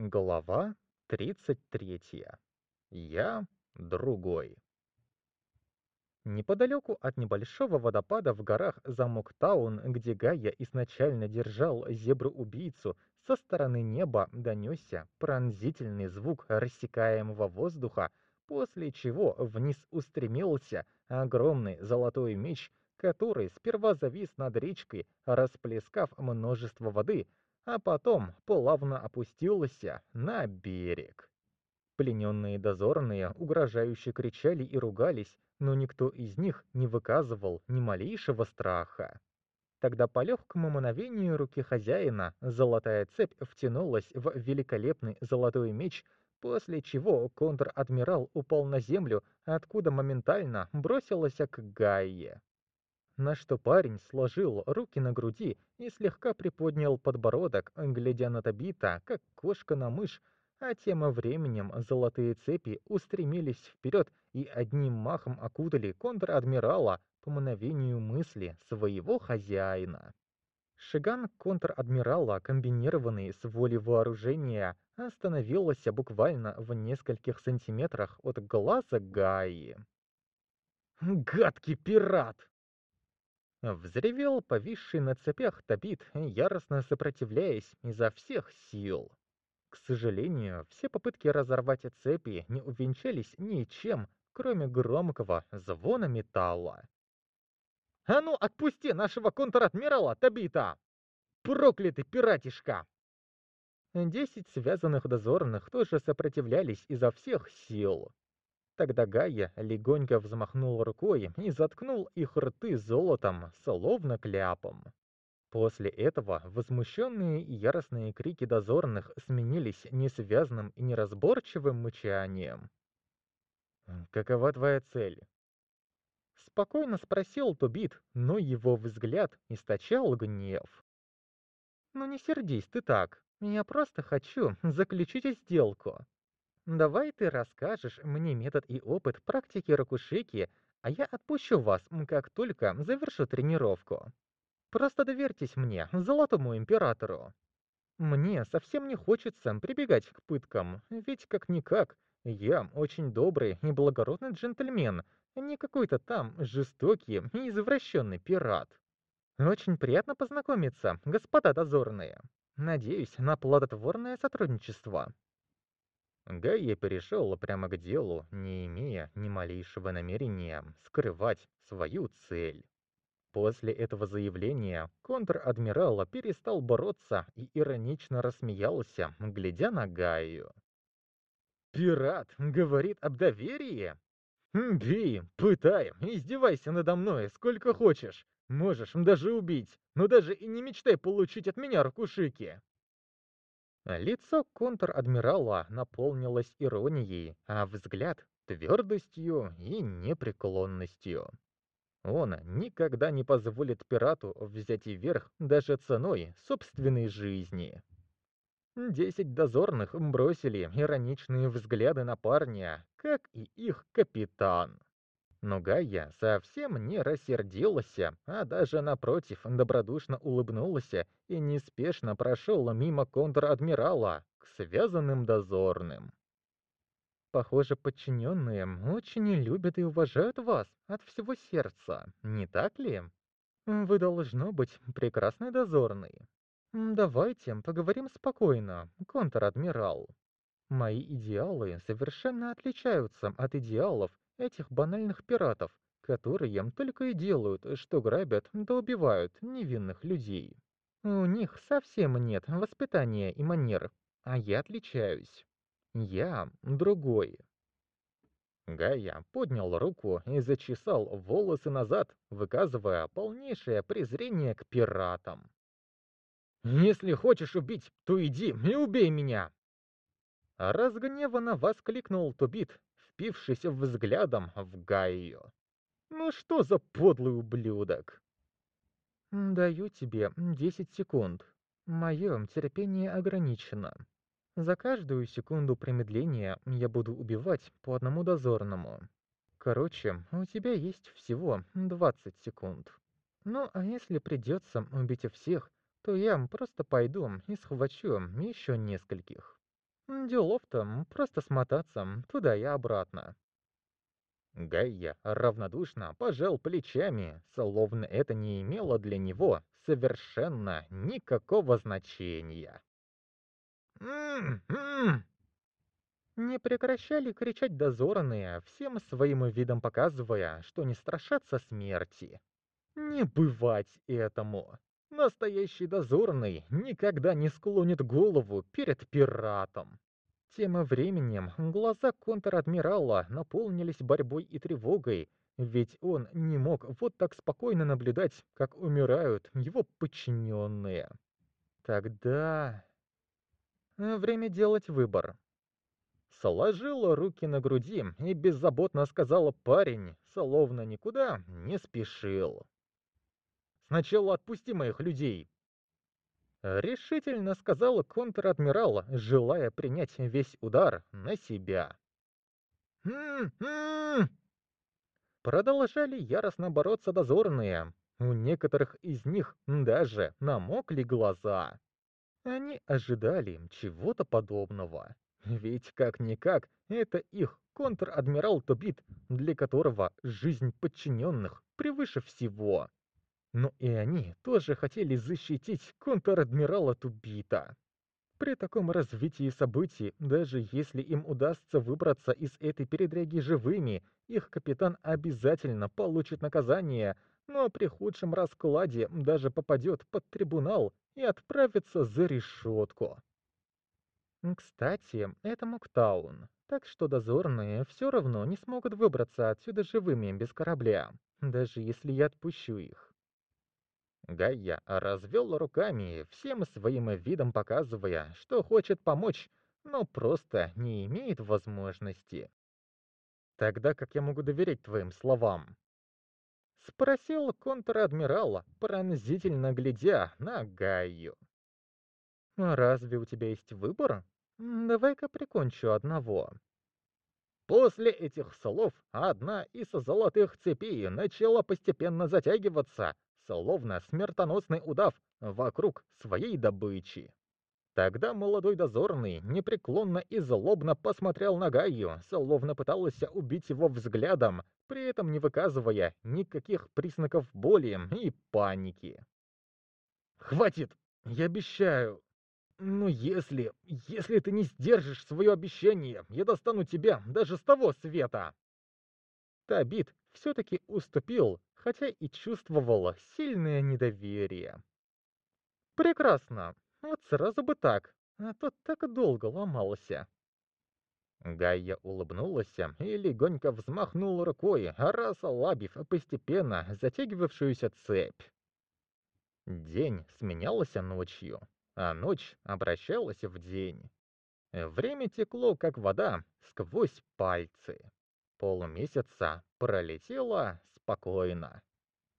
Глава 33. Я другой. Неподалеку от небольшого водопада в горах Замоктаун, где Гая изначально держал зебру-убийцу, со стороны неба донесся пронзительный звук рассекаемого воздуха, после чего вниз устремился огромный золотой меч, который сперва завис над речкой, расплескав множество воды, а потом плавно опустился на берег. Плененные дозорные угрожающе кричали и ругались, но никто из них не выказывал ни малейшего страха. Тогда по легкому мановению руки хозяина золотая цепь втянулась в великолепный золотой меч, после чего контр-адмирал упал на землю, откуда моментально бросилась к Гайе на что парень сложил руки на груди и слегка приподнял подбородок, глядя на Табита, как кошка на мышь, а тем временем золотые цепи устремились вперед и одним махом окутали контр-адмирала по мгновению мысли своего хозяина. Шиган контр-адмирала, комбинированный с волей вооружения, остановился буквально в нескольких сантиметрах от глаза Гаи. «Гадкий пират!» Взревел повисший на цепях Табит, яростно сопротивляясь изо всех сил. К сожалению, все попытки разорвать цепи не увенчались ничем, кроме громкого звона металла. «А ну, отпусти нашего контр-адмирала Табита! Проклятый пиратишка!» Десять связанных дозорных тоже сопротивлялись изо всех сил. Тогда Гайя легонько взмахнул рукой и заткнул их рты золотом, словно кляпом. После этого возмущенные и яростные крики дозорных сменились несвязным и неразборчивым мычанием. «Какова твоя цель?» Спокойно спросил Тубит, но его взгляд источал гнев. «Ну не сердись ты так, я просто хочу заключить сделку. Давай ты расскажешь мне метод и опыт практики ракушики, а я отпущу вас, как только завершу тренировку. Просто доверьтесь мне, золотому императору. Мне совсем не хочется прибегать к пыткам, ведь как-никак, я очень добрый и благородный джентльмен, а не какой-то там жестокий и извращенный пират. Очень приятно познакомиться, господа дозорные. Надеюсь на плодотворное сотрудничество. Гайя перешел прямо к делу, не имея ни малейшего намерения скрывать свою цель. После этого заявления контр-адмирал перестал бороться и иронично рассмеялся, глядя на Гаю. «Пират говорит об доверии? «Хм, Бей, пытай, издевайся надо мной сколько хочешь. Можешь даже убить, но даже и не мечтай получить от меня ракушики. Лицо контр-адмирала наполнилось иронией, а взгляд — твердостью и непреклонностью. Он никогда не позволит пирату взять верх даже ценой собственной жизни. Десять дозорных бросили ироничные взгляды на парня, как и их капитан. Но Гайя совсем не рассердилась, а даже напротив добродушно улыбнулась и неспешно прошел мимо контр-адмирала к связанным дозорным. Похоже, подчиненные очень любят и уважают вас от всего сердца, не так ли? Вы должно быть прекрасный дозорный. Давайте поговорим спокойно, контр-адмирал. Мои идеалы совершенно отличаются от идеалов этих банальных пиратов, которые только и делают, что грабят да убивают невинных людей. У них совсем нет воспитания и манер, а я отличаюсь. Я другой. Гая поднял руку и зачесал волосы назад, выказывая полнейшее презрение к пиратам. «Если хочешь убить, то иди и убей меня!» Разгневанно воскликнул Тубит впившийся взглядом в Гаю. «Ну что за подлый ублюдок!» «Даю тебе 10 секунд. Мое терпение ограничено. За каждую секунду промедления я буду убивать по одному дозорному. Короче, у тебя есть всего 20 секунд. Ну а если придётся убить всех, то я просто пойду и схвачу ещё нескольких». Дело в том, просто смотаться туда и обратно. Гайя равнодушно пожал плечами, словно это не имело для него совершенно никакого значения. М. Не прекращали кричать дозорные, всем своим видом показывая, что не страшатся смерти. Не бывать этому. Настоящий дозорный никогда не склонит голову перед пиратом. Тем временем глаза контр-адмирала наполнились борьбой и тревогой, ведь он не мог вот так спокойно наблюдать, как умирают его подчиненные. Тогда... Время делать выбор. Сложила руки на груди и беззаботно сказала парень, словно никуда не спешил. Сначала отпусти моих людей!» Решительно сказал контр-адмирал, желая принять весь удар на себя. Продолжали яростно бороться дозорные. У некоторых из них даже намокли глаза. Они ожидали чего-то подобного. Ведь как-никак это их контр-адмирал Тобит, для которого жизнь подчиненных превыше всего. Но и они тоже хотели защитить контр-адмирала Тубита. При таком развитии событий, даже если им удастся выбраться из этой передряги живыми, их капитан обязательно получит наказание, но при худшем раскладе даже попадет под трибунал и отправится за решетку. Кстати, это Моктаун, так что дозорные все равно не смогут выбраться отсюда живыми без корабля, даже если я отпущу их. Гайя развел руками, всем своим видом показывая, что хочет помочь, но просто не имеет возможности. «Тогда как я могу доверять твоим словам?» Спросил контр-адмирал, пронзительно глядя на Гайю. А «Разве у тебя есть выбор? Давай-ка прикончу одного». После этих слов одна из золотых цепей начала постепенно затягиваться, словно смертоносный удав, вокруг своей добычи. Тогда молодой дозорный непреклонно и злобно посмотрел на Гаю, словно пытался убить его взглядом, при этом не выказывая никаких признаков боли и паники. «Хватит! Я обещаю! Но если... если ты не сдержишь свое обещание, я достану тебя даже с того света!» Табит все-таки уступил, хотя и чувствовала сильное недоверие. «Прекрасно! Вот сразу бы так, а то так долго ломался!» Гайя улыбнулась и легонько взмахнула рукой, расслабив постепенно затягивавшуюся цепь. День сменялся ночью, а ночь обращалась в день. Время текло, как вода, сквозь пальцы. Полумесяца пролетело спокойно.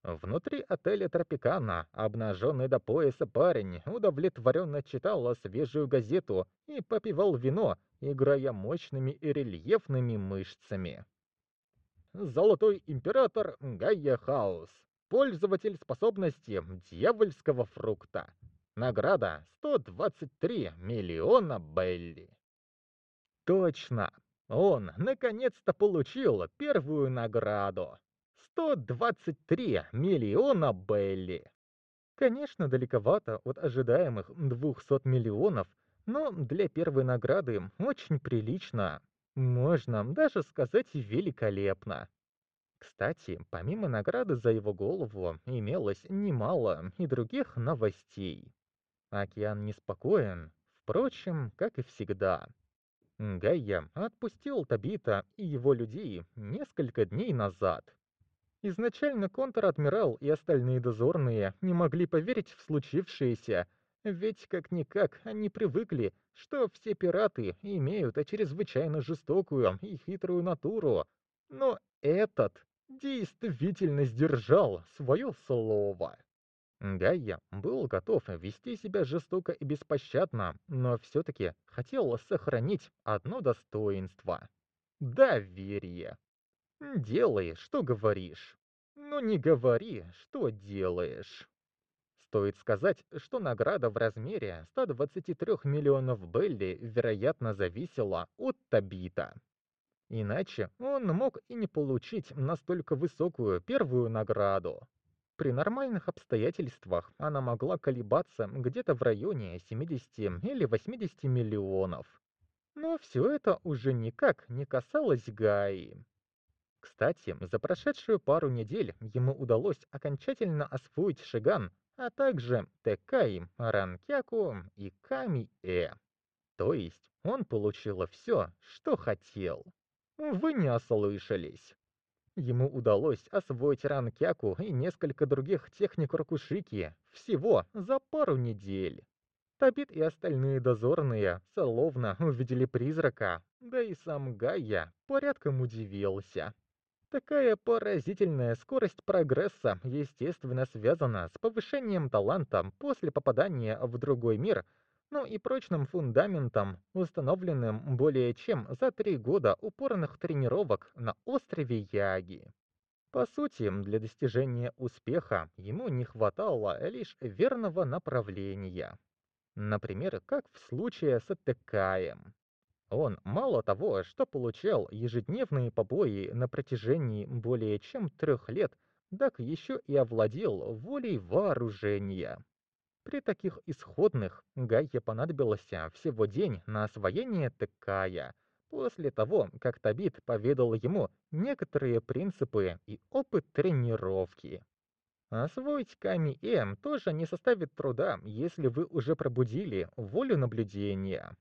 Внутри отеля Тропикана обнаженный до пояса парень удовлетворенно читал свежую газету и попивал вино, играя мощными и рельефными мышцами. Золотой император Гайя Хаус. Пользователь способности дьявольского фрукта. Награда 123 миллиона Белли. Точно, он наконец-то получил первую награду. 123 миллиона Белли. Конечно, далековато от ожидаемых 200 миллионов, но для первой награды очень прилично. Можно даже сказать великолепно. Кстати, помимо награды за его голову имелось немало и других новостей. Океан неспокоен, впрочем, как и всегда. Да отпустил Табита и его людей несколько дней назад. Изначально контр-адмирал и остальные дозорные не могли поверить в случившееся, ведь как-никак они привыкли, что все пираты имеют чрезвычайно жестокую и хитрую натуру. Но этот действительно сдержал свое слово. Да, я был готов вести себя жестоко и беспощадно, но все-таки хотел сохранить одно достоинство. Доверие. Делай, что говоришь, но не говори, что делаешь. Стоит сказать, что награда в размере 123 миллионов Белли, вероятно, зависела от Табита. Иначе он мог и не получить настолько высокую первую награду. При нормальных обстоятельствах она могла колебаться где-то в районе 70 или 80 миллионов. Но все это уже никак не касалось Гаи. Кстати, за прошедшую пару недель ему удалось окончательно освоить Шиган, а также Текай, Ранкяку и Ками-Э. То есть он получил все, что хотел. Вы не ослышались. Ему удалось освоить ранкяку и несколько других техник ракушики всего за пару недель. Табит и остальные дозорные словно увидели призрака, да и сам Гайя порядком удивился. Такая поразительная скорость прогресса, естественно, связана с повышением таланта после попадания в другой мир – ну и прочным фундаментом, установленным более чем за три года упорных тренировок на острове Яги. По сути, для достижения успеха ему не хватало лишь верного направления. Например, как в случае с Атекаем. Он мало того, что получал ежедневные побои на протяжении более чем трех лет, так еще и овладел волей вооружения. При таких исходных Гайке понадобилось всего день на освоение такая. После того, как Табит поведал ему некоторые принципы и опыт тренировки. Освоить Ками-М тоже не составит труда, если вы уже пробудили волю наблюдения.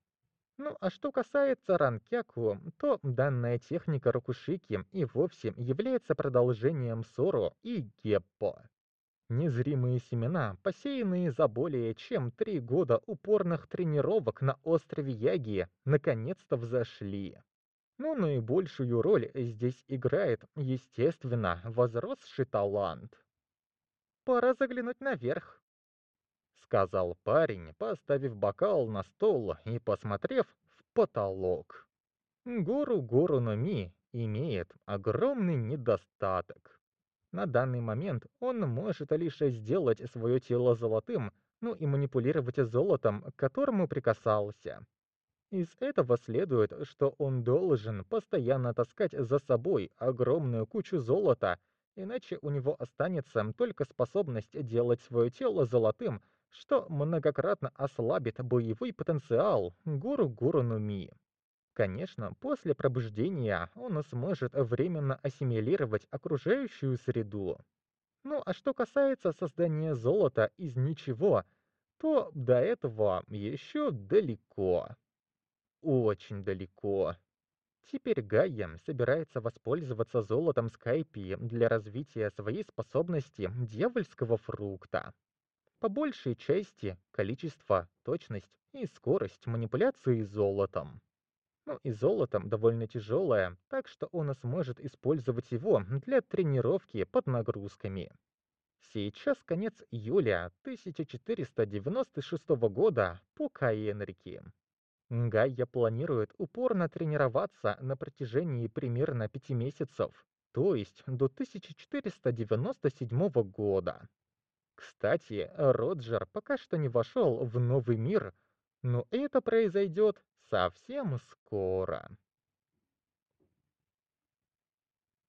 Ну а что касается ранкяку, то данная техника Рокушики и вовсе является продолжением Соро и Геппо. Незримые семена, посеянные за более чем три года упорных тренировок на острове Яги, наконец-то взошли. Но наибольшую роль здесь играет, естественно, возросший талант. «Пора заглянуть наверх», — сказал парень, поставив бокал на стол и посмотрев в потолок. Гору Гору Нами имеет огромный недостаток. На данный момент он может лишь сделать свое тело золотым, ну и манипулировать золотом, к которому прикасался. Из этого следует, что он должен постоянно таскать за собой огромную кучу золота, иначе у него останется только способность делать свое тело золотым, что многократно ослабит боевой потенциал гуру-гуру-нуми. Конечно, после пробуждения он сможет временно ассимилировать окружающую среду. Ну а что касается создания золота из ничего, то до этого еще далеко. Очень далеко. Теперь Гайя собирается воспользоваться золотом Скайпи для развития своей способности дьявольского фрукта. По большей части количество, точность и скорость манипуляции золотом. Ну и золотом довольно тяжелое, так что он сможет использовать его для тренировки под нагрузками. Сейчас конец июля 1496 года по Каенрике. Гайя планирует упорно тренироваться на протяжении примерно пяти месяцев, то есть до 1497 года. Кстати, Роджер пока что не вошел в новый мир, но это произойдет совсем скоро.